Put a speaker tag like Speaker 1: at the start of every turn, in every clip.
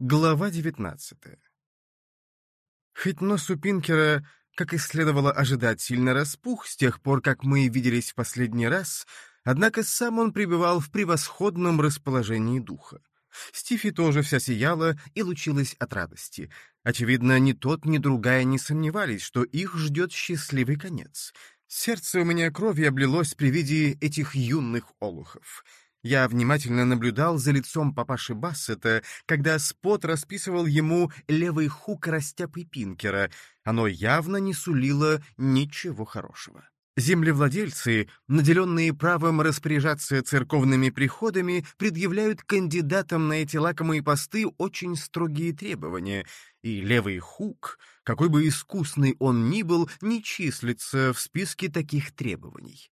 Speaker 1: Глава 19 Хоть нос у Пинкера, как и следовало ожидать, сильно распух с тех пор, как мы виделись в последний раз, однако сам он пребывал в превосходном расположении духа. Стифи тоже вся сияла и лучилась от радости. Очевидно, ни тот, ни другая не сомневались, что их ждет счастливый конец. Сердце у меня кровью облилось при виде этих юных олухов — я внимательно наблюдал за лицом папаши Бассета, когда Спот расписывал ему левый хук растяпы Пинкера. Оно явно не сулило ничего хорошего. Землевладельцы, наделенные правом распоряжаться церковными приходами, предъявляют кандидатам на эти лакомые посты очень строгие требования, и левый хук, какой бы искусный он ни был, не числится в списке таких требований.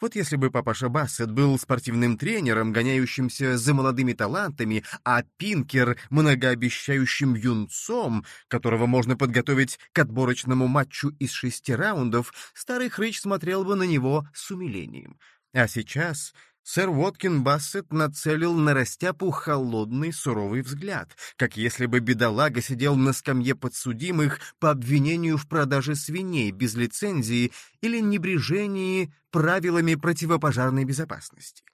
Speaker 1: Вот если бы папаша Бассет был спортивным тренером, гоняющимся за молодыми талантами, а Пинкер — многообещающим юнцом, которого можно подготовить к отборочному матчу из шести раундов, старый хрыч смотрел бы на него с умилением. А сейчас сэр Уоткин Бассет нацелил на растяпу холодный суровый взгляд, как если бы бедолага сидел на скамье подсудимых по обвинению в продаже свиней без лицензии или небрежении правилами противопожарной безопасности.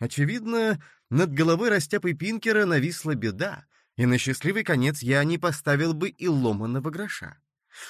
Speaker 1: Очевидно, над головой растяпы Пинкера нависла беда, и на счастливый конец я не поставил бы и ломаного гроша.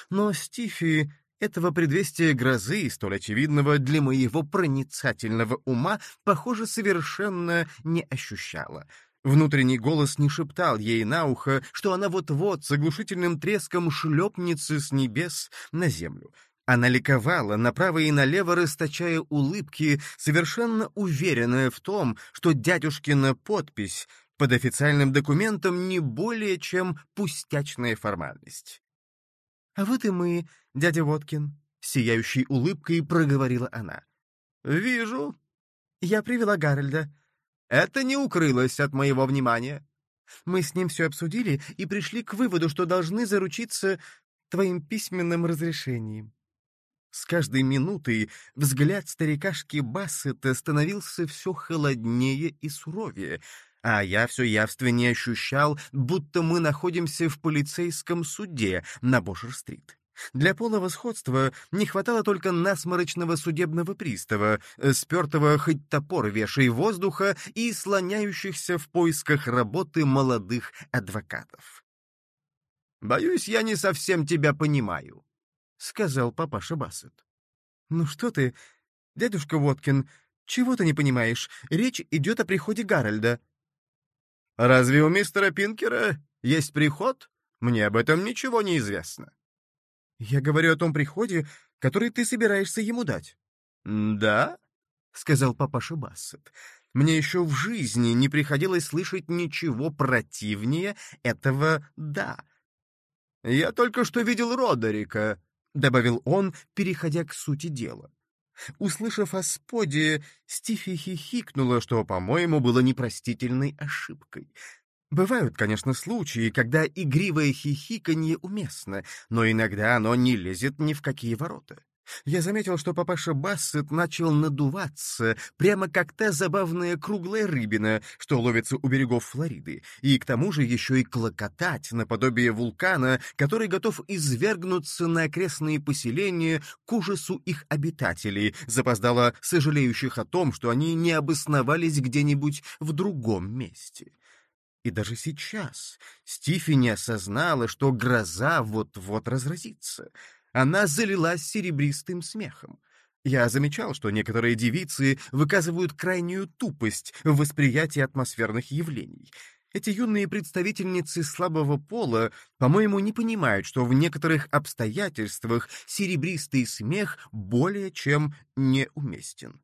Speaker 1: Но Стифи этого предвестия грозы, столь очевидного для моего проницательного ума, похоже, совершенно не ощущала. Внутренний голос не шептал ей на ухо, что она вот-вот с оглушительным треском шлепнется с небес на землю. Она ликовала, направо и налево расточая улыбки, совершенно уверенная в том, что дядюшкина подпись под официальным документом не более чем пустячная формальность. «А вот и мы, дядя Воткин», — сияющей улыбкой проговорила она.
Speaker 2: «Вижу».
Speaker 1: «Я привела Гарольда».
Speaker 2: «Это не укрылось от моего внимания».
Speaker 1: «Мы с ним все обсудили и пришли к выводу, что должны заручиться твоим письменным разрешением». С каждой минутой взгляд старикашки Бассета становился все холоднее и суровее, а я все явственнее ощущал, будто мы находимся в полицейском суде на Бошер-стрит. Для полного сходства не хватало только насморочного судебного пристава, э, спертого хоть топор вешай воздуха и слоняющихся в поисках работы молодых адвокатов.
Speaker 2: «Боюсь, я не совсем тебя понимаю», — сказал папаша Бассет.
Speaker 1: «Ну что ты, дядюшка Воткин, чего ты не понимаешь? Речь идет о приходе Гарольда»,
Speaker 2: Разве у мистера Пинкера есть приход? Мне об этом ничего не известно.
Speaker 1: Я говорю о том приходе, который ты собираешься ему дать.
Speaker 2: Да? сказал папаша Бассет.
Speaker 1: Мне еще в жизни не приходилось слышать ничего противнее этого «да».
Speaker 2: «Я только что видел Родерика», — добавил он, переходя к сути дела.
Speaker 1: Услышав о споде, Стифи хихикнула, что, по-моему, было непростительной ошибкой. Бывают, конечно, случаи, когда игривое хихиканье уместно, но иногда оно не лезет ни в какие ворота. Я заметил, что папаша Бассет начал надуваться, прямо как та забавная круглая рыбина, что ловится у берегов Флориды, и к тому же еще и клокотать наподобие вулкана, который готов извергнуться на окрестные поселения к ужасу их обитателей, запоздало сожалеющих о том, что они не обосновались где-нибудь в другом месте. И даже сейчас Стифи не осознала, что гроза вот-вот разразится — она залилась серебристым смехом. Я замечал, что некоторые девицы выказывают крайнюю тупость в восприятии атмосферных явлений. Эти юные представительницы слабого пола, по-моему, не понимают, что в некоторых обстоятельствах серебристый смех более чем неуместен.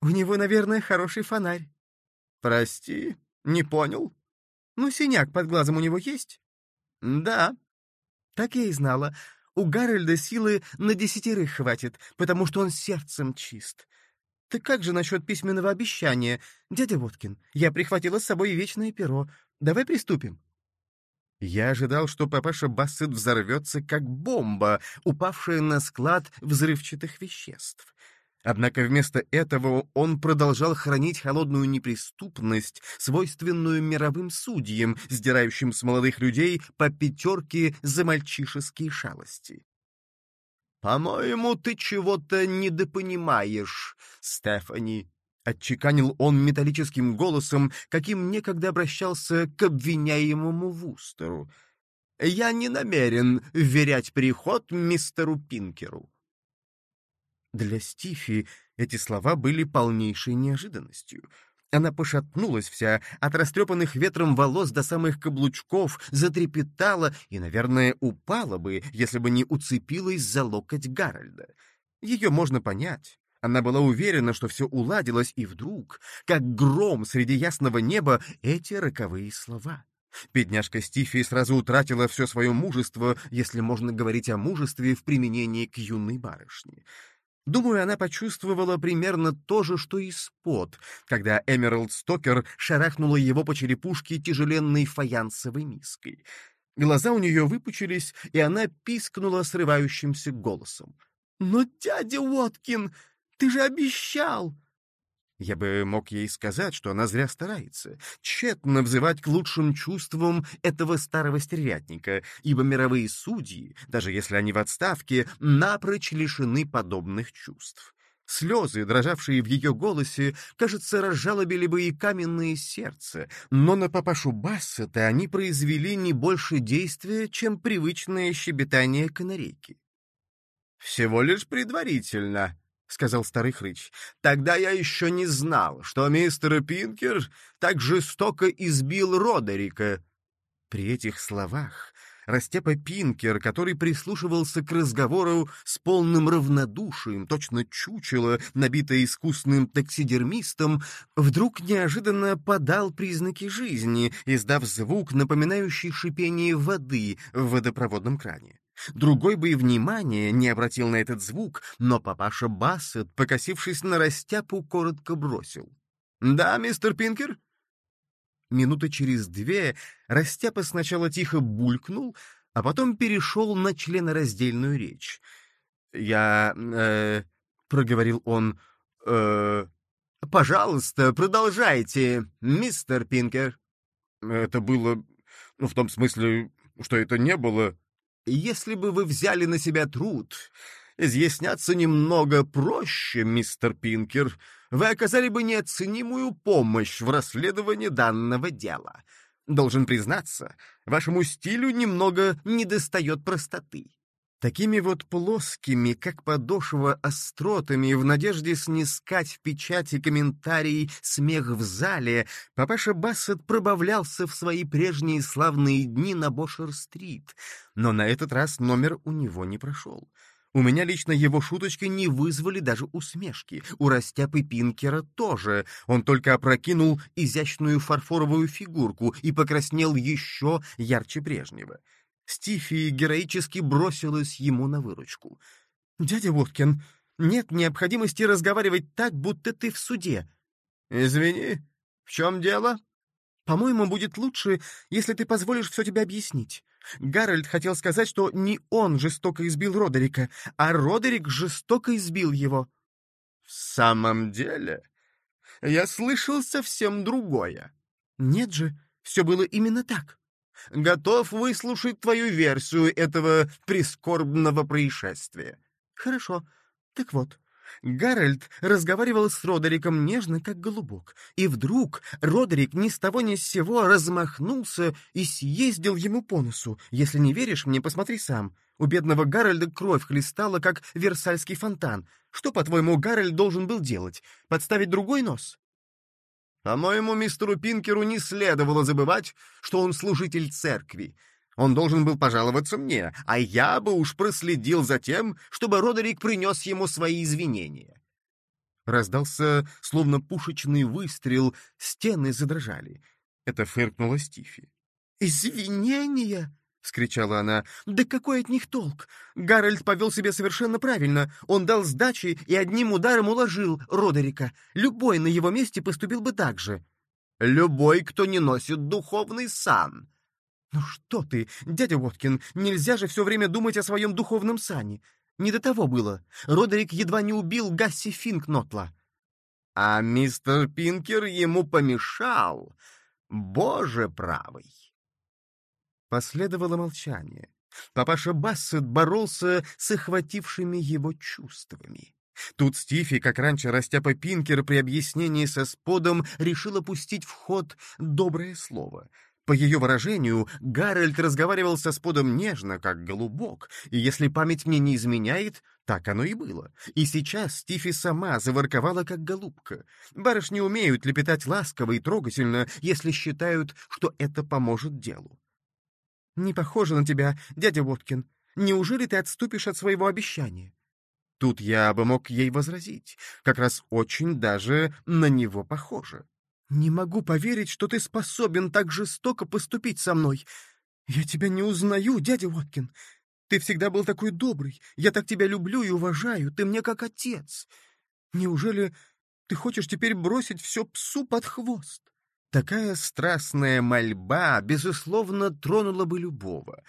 Speaker 1: У него, наверное, хороший фонарь.
Speaker 2: Прости, не понял.
Speaker 1: Ну, синяк под глазом у него есть?
Speaker 2: Да.
Speaker 1: Так я и знала. У Гарольда силы на десятерых хватит, потому что он сердцем чист. Так как же насчет письменного обещания? Дядя Водкин, я прихватила с собой вечное перо. Давай приступим. Я ожидал, что папаша Бассет взорвется, как бомба, упавшая на склад взрывчатых веществ. Однако вместо этого он продолжал хранить холодную неприступность, свойственную мировым судьям, сдирающим с молодых людей по пятерке за мальчишеские шалости.
Speaker 2: «По-моему, ты чего-то недопонимаешь, Стефани», —
Speaker 1: отчеканил он металлическим голосом, каким некогда обращался к обвиняемому Вустеру.
Speaker 2: «Я не намерен вверять переход мистеру Пинкеру».
Speaker 1: Для Стифи эти слова были полнейшей неожиданностью. Она пошатнулась вся, от растрепанных ветром волос до самых каблучков, затрепетала и, наверное, упала бы, если бы не уцепилась за локоть Гарольда. Ее можно понять. Она была уверена, что все уладилось, и вдруг, как гром среди ясного неба, эти роковые слова. Бедняжка Стифи сразу утратила все свое мужество, если можно говорить о мужестве в применении к юной барышне. Думаю, она почувствовала примерно то же, что и Спот, когда Эмералд Стокер шарахнула его по черепушке тяжеленной фаянсовой миской. Глаза у нее выпучились, и она пискнула срывающимся голосом.
Speaker 3: «Но, дядя Уоткин, ты же обещал!»
Speaker 1: Я бы мог ей сказать, что она зря старается, тщетно взывать к лучшим чувствам этого старого стервятника, ибо мировые судьи, даже если они в отставке, напрочь лишены подобных чувств. Слезы, дрожавшие в ее голосе, кажется, разжалобили бы и каменное сердце, но на папашу Бассета они произвели не больше действия, чем привычное щебетание канарейки.
Speaker 2: «Всего лишь предварительно», — сказал старый хрыч. «Тогда я еще не знал, что мистер Пинкер так жестоко избил Родерика».
Speaker 1: При этих словах Растепа Пинкер, который прислушивался к разговору с полным равнодушием, точно чучело, набитое искусным таксидермистом, вдруг неожиданно подал признаки жизни, издав звук, напоминающий шипение воды в водопроводном кране. Другой бы и внимания не обратил на этот звук, но папаша Бассет, покосившись на растяпу, коротко бросил. «Да, мистер Пинкер?» Минуты через две растяпа сначала тихо булькнул, а потом перешел на членораздельную речь. «Я... э...» — проговорил он... э...
Speaker 2: «Пожалуйста, продолжайте, мистер Пинкер».
Speaker 1: «Это было... ну, в том смысле, что это не было...»
Speaker 2: Если бы вы взяли на себя труд изъясняться немного проще, мистер Пинкер, вы оказали бы неоценимую помощь в расследовании данного дела. Должен признаться, вашему стилю немного недостает простоты. Такими вот плоскими, как подошва, остротами, в надежде снискать в печати комментарий «Смех в зале», папаша Бассет пробавлялся в свои прежние славные дни на Бошер-стрит, но на этот раз номер у него не прошел. У меня лично его шуточки не вызвали даже усмешки. У Растяпы Пинкера тоже. Он только опрокинул изящную фарфоровую фигурку и покраснел еще ярче прежнего. Стифи героически бросилась ему на выручку. «Дядя Воткин, нет необходимости разговаривать так, будто ты в суде». «Извини, в чем дело?»
Speaker 3: «По-моему, будет лучше, если ты позволишь все тебе объяснить. Гарольд хотел сказать, что не он жестоко избил Родерика, а Родерик жестоко избил его».
Speaker 2: «В самом деле? Я слышал совсем другое».
Speaker 3: «Нет же, все было именно так»
Speaker 2: готов выслушать твою версию этого прискорбного происшествия.
Speaker 3: Хорошо. Так вот, Гарольд разговаривал с Родериком нежно, как голубок, и вдруг Родерик ни с того ни с сего размахнулся и съездил ему по носу. Если не веришь мне, посмотри сам. У бедного Гарольда кровь хлестала, как Версальский фонтан. Что, по-твоему, Гарольд должен был делать? Подставить другой нос?
Speaker 2: По-моему, мистеру Пинкеру не следовало забывать, что он служитель церкви. Он должен был пожаловаться мне, а я бы уж проследил за тем, чтобы Родерик принес ему свои извинения.
Speaker 1: Раздался, словно пушечный выстрел, стены задрожали. Это фыркнула Стифи.
Speaker 3: «Извинения?» — скричала она. «Да какой от них толк? Гарольд повел себя совершенно правильно. Он дал сдачи и одним ударом уложил Родерика. Любой на его месте поступил бы так же».
Speaker 2: «Любой, кто не носит духовный сан».
Speaker 3: «Ну что ты, дядя Воткин, нельзя же все время думать о своем духовном сане. Не до того было. Родерик едва не убил Гасси Финкнотла.
Speaker 2: А мистер Пинкер ему помешал. Боже правый!
Speaker 1: Последовало молчание. Папаша Бассет боролся с охватившими его чувствами. Тут Стифи, как раньше Растяпа Пинкер при объяснении со сподом, решила пустить в ход доброе слово. По ее выражению, Гарольд разговаривал со сподом нежно, как голубок, и если память мне не изменяет, так оно и было. И сейчас Стифи сама заворковала, как голубка. Барышни умеют лепетать ласково и трогательно, если считают, что это поможет делу. «Не похоже на тебя, дядя Воткин. Неужели ты отступишь от своего обещания?» Тут я бы мог ей возразить. Как раз очень даже на него похоже. «Не могу поверить, что ты способен так жестоко поступить со мной. Я тебя не узнаю, дядя Воткин. Ты всегда был такой добрый. Я так тебя люблю и уважаю. Ты мне как отец. Неужели ты хочешь теперь бросить все псу под хвост?» Такая страстная мольба, безусловно, тронула бы любого.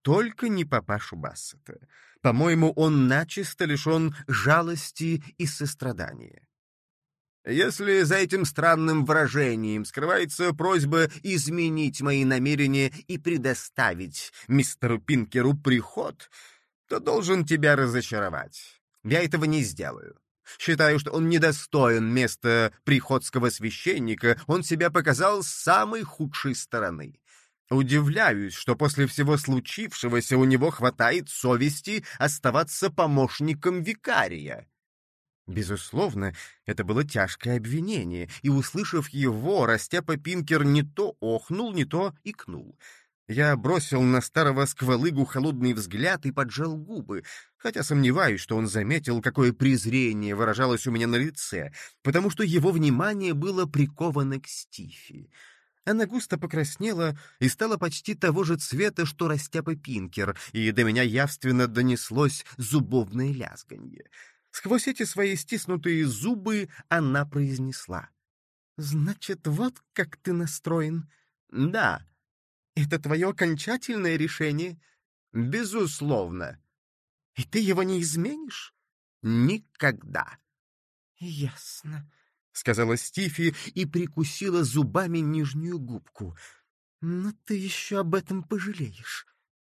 Speaker 1: Только не папашу Бассета. По-моему, он начисто лишен жалости и сострадания.
Speaker 2: Если за этим странным выражением скрывается просьба изменить мои намерения и предоставить мистеру Пинкеру приход, то должен тебя разочаровать. Я этого не сделаю. Считаю, что он недостоин места приходского священника, он себя показал с самой худшей стороны. Удивляюсь, что после всего случившегося у него хватает совести оставаться помощником викария. Безусловно, это было тяжкое обвинение, и, услышав его, Растяпа Пинкер не то охнул, не то икнул. Я бросил на старого сквалыгу холодный взгляд и поджал губы, хотя сомневаюсь, что он заметил, какое презрение выражалось у меня на лице, потому что его внимание было приковано к Стифи. Она густо покраснела и стала почти того же цвета, что растяпа Пинкер, и до меня явственно донеслось зубовное лязганье. Сквозь эти свои стиснутые зубы она произнесла. «Значит, вот как ты настроен?» «Да»,
Speaker 3: это твое окончательное решение?
Speaker 2: Безусловно.
Speaker 3: И ты его не изменишь?
Speaker 2: Никогда.
Speaker 3: Ясно, — сказала Стифи и прикусила зубами нижнюю губку. Но ты еще об этом пожалеешь.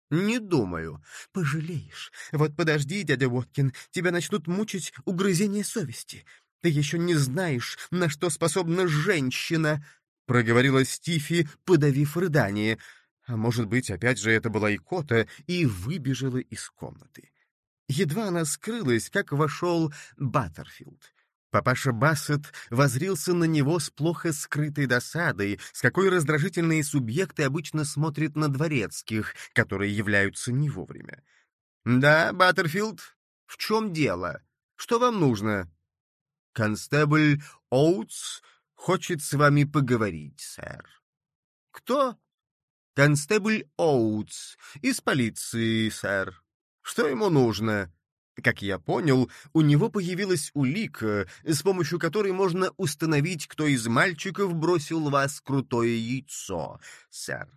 Speaker 2: Не думаю.
Speaker 3: Пожалеешь. Вот подожди, дядя Воткин, тебя начнут мучить угрызения совести. Ты еще не знаешь, на что способна женщина, — проговорила Стифи, подавив рыдание — а может быть, опять же, это была икота, и выбежала из комнаты. Едва она скрылась, как вошел Баттерфилд. Папаша Бассет возрился на него с плохо скрытой досадой, с какой раздражительные субъекты обычно смотрят на дворецких, которые являются не вовремя.
Speaker 2: «Да, Баттерфилд, в чем дело? Что вам нужно?» «Констебль Оутс хочет с вами поговорить, сэр».
Speaker 3: «Кто?»
Speaker 2: Констебль Оутс из полиции, сэр. Что ему нужно? Как я понял, у него появилась улика, с помощью которой можно установить, кто из мальчиков бросил вас крутое яйцо, сэр.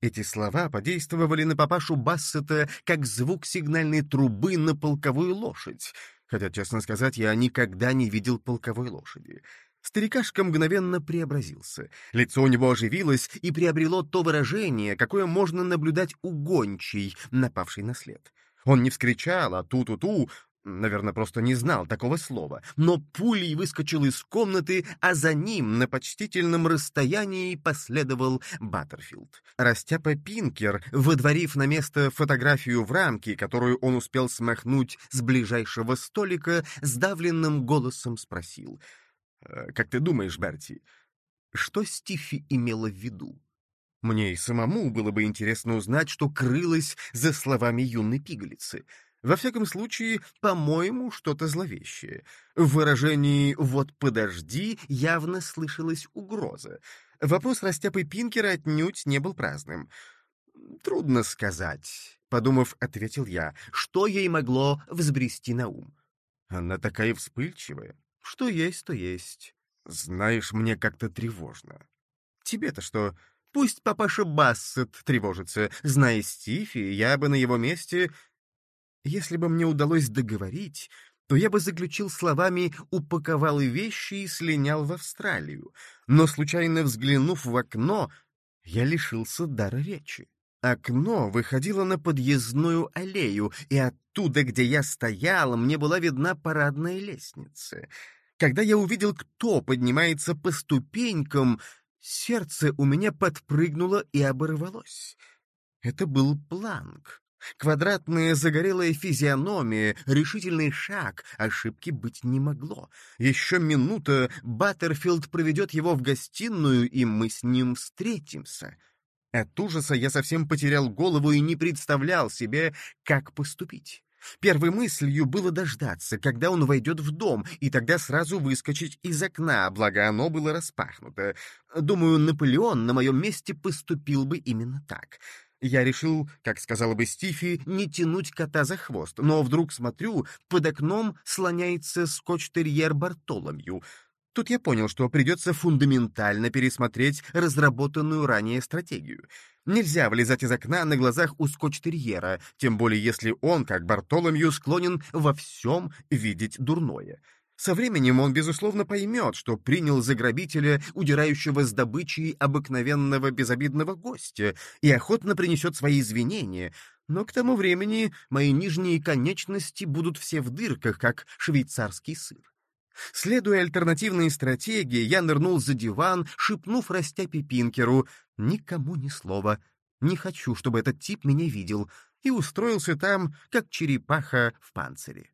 Speaker 1: Эти слова подействовали на папашу Бассета как звук сигнальной трубы на полковую лошадь, хотя, честно сказать, я никогда не видел полковой лошади. Старикашка мгновенно преобразился. Лицо у него оживилось и приобрело то выражение, какое можно наблюдать у гончей, напавшей на след. Он не вскричал, а ту-ту-ту, наверное, просто не знал такого слова, но пулей выскочил из комнаты, а за ним на почтительном расстоянии последовал Баттерфилд. Растяпа Пинкер, выдворив на место фотографию в рамке, которую он успел смахнуть с ближайшего столика, сдавленным голосом спросил — как ты думаешь, Берти, что Стифи имела в виду? Мне и самому было бы интересно узнать, что крылось за словами юной пигалицы. Во всяком случае, по-моему, что-то зловещее. В выражении «вот подожди» явно слышалась угроза. Вопрос Растяпы Пинкера отнюдь не был праздным. «Трудно сказать», — подумав, ответил я, что ей могло взбрести на ум. Она такая вспыльчивая. Что есть, то есть. Знаешь, мне как-то тревожно. Тебе-то что? Пусть папаша Бассет тревожится. Зная Стифи, я бы на его месте... Если бы мне удалось договорить, то я бы заключил словами «упаковал вещи и слинял в Австралию», но, случайно взглянув в окно, я лишился дара речи. Окно выходило на подъездную аллею, и оттуда, где я стоял, мне была видна парадная лестница. Когда я увидел, кто поднимается по ступенькам, сердце у меня подпрыгнуло и оборвалось. Это был Планк. Квадратная загорелая физиономия, решительный шаг, ошибки быть не могло. Еще минута, Баттерфилд проведет его в гостиную, и мы с ним встретимся. От ужаса я совсем потерял голову и не представлял себе, как поступить. Первой мыслью было дождаться, когда он войдет в дом, и тогда сразу выскочить из окна, благо оно было распахнуто. Думаю, Наполеон на моем месте поступил бы именно так. Я решил, как сказала бы Стифи, не тянуть кота за хвост, но вдруг смотрю, под окном слоняется скотч-терьер Бартоломью. Тут я понял, что придется фундаментально пересмотреть разработанную ранее стратегию. Нельзя влезать из окна на глазах у скотч-терьера, тем более если он, как Бартоломью, склонен во всем видеть дурное. Со временем он, безусловно, поймет, что принял за грабителя, удирающего с добычей обыкновенного безобидного гостя, и охотно принесет свои извинения, но к тому времени мои нижние конечности будут все в дырках, как швейцарский сыр. Следуя альтернативной стратегии, я нырнул за диван, шепнув растяпи Пинкеру «Никому ни слова, не хочу, чтобы этот тип меня видел», и устроился там, как черепаха в панцире.